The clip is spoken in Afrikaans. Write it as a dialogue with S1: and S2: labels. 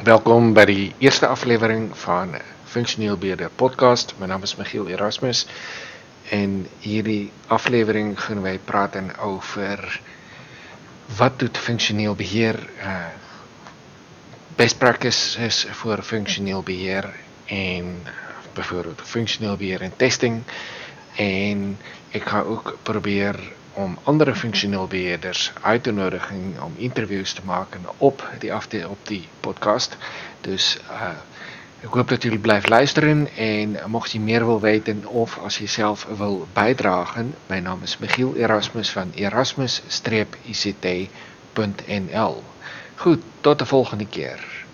S1: Welkom by die eerste aflewering van Funksioneel Beheerder podcast. My naam is Michiel Erasmus en hierdie aflewering gaan wy praat en oor wat doen funksioneel beheer uh best practices vir funksioneel beheer en byvoorbeeld funksioneel beheer en testing en ek gaan ook probeer om ander funksioneel beheerders uit te nodig om interviews te maak en op die afde op die podcast. Dus uh ek hoop dat julle bly luister en mocht jy meer wil weet en of as jy self wil bydra, my naam is Michiel Erasmus van erasmus-ict.nl. Goed, tot 'n volgende keer.